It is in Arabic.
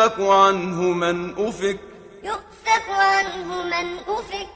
يؤفك عنه من أفك. يؤفك عنه من أفك.